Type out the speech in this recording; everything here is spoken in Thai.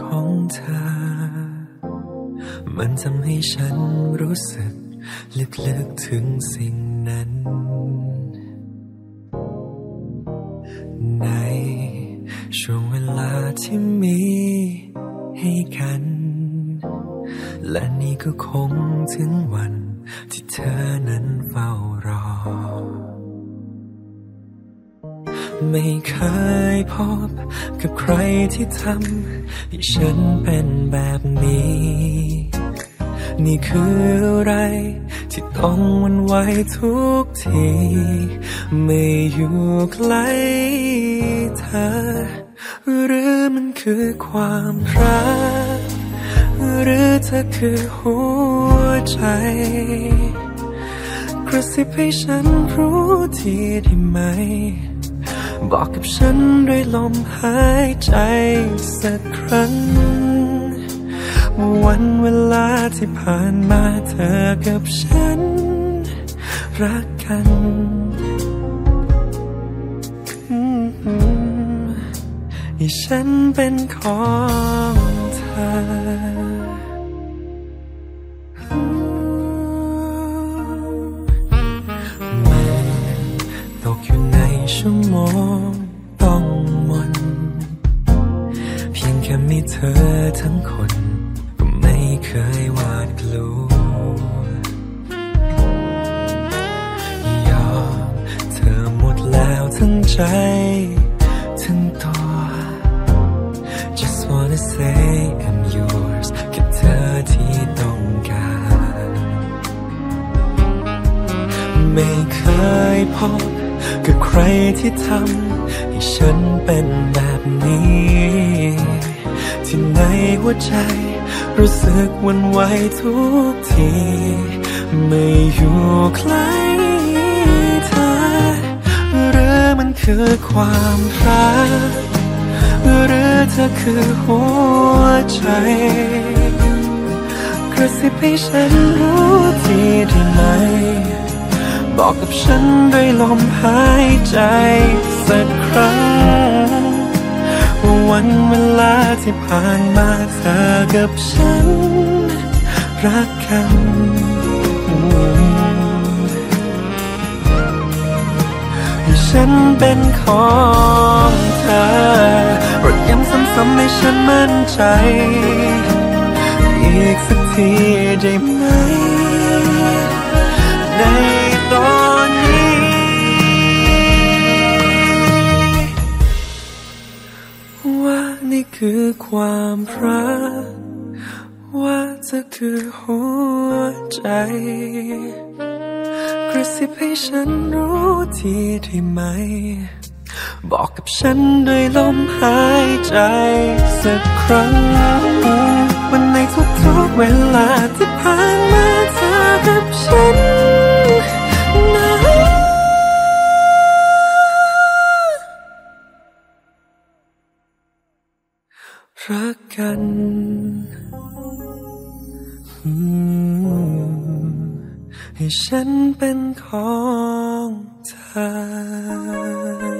ของเธอ มันทำให้ฉันรู้สึกลึกๆถึงสิ่งนั้น ในช่วงเวลาที่มีให้กัน และนี่ก็คงถึงวันที่เธอนั้นเฝ้ารอ ไม่เคยพบกับใครที่ทำให้ฉันเป็นแบบนี้ นี่คืออะไรที่ต้องวันไหวทุกทีไม่อยู่ใกล้เธอ หรือมันคือความรัก หรือเธอคือหัวใจกระซิบให้ฉันรู้ทีได้ไหม บอกกับฉันด้วยลมหายใจสักครั้งวันเวลาที่ผ่านมาเธอกับฉัน รักกันอืมให้ฉันเป็นของเธอ ชั่วโมงต้องมน เพียงแค่มีเธอทั้งคน ก็ไม่เคยหวาดกลัวยอมเธอหมดแล้วทั้งใจ ทั้งตัว Just wanna say I'm yours แค่เธอที่ต้องการ ไม่เคยพบ กับใครที่ทำให้ฉันเป็นแบบนี้ ที่ในหัวใจรู้สึกวันไหวทุกที ไม่อยู่ใกล้เธอ หรือมันคือความรัก หรือเธอคือหัวใจกระซิบให้ฉันรู้ทีได้ไหม บอกกับฉันด้วยลมหายใจสักครั้งว่าวันเวลาที่ผ่านมาเธอกับฉัน รักกันให้ฉันเป็นของเธอโปรดย้ำซ้ำๆให้ฉันมั่นใจ อีกสักทีได้ไหม ว่านี่คือความรัก ว่าเธอคือหัวใจกระซิบให้ฉันรู้ทีได้ไหม บอกกับฉันด้วยลมหายใจสักครั้งวันในทุกๆเวลาที่ผ่านมาเธอกับฉัน รักกันให้ฉันเป็นของเธอ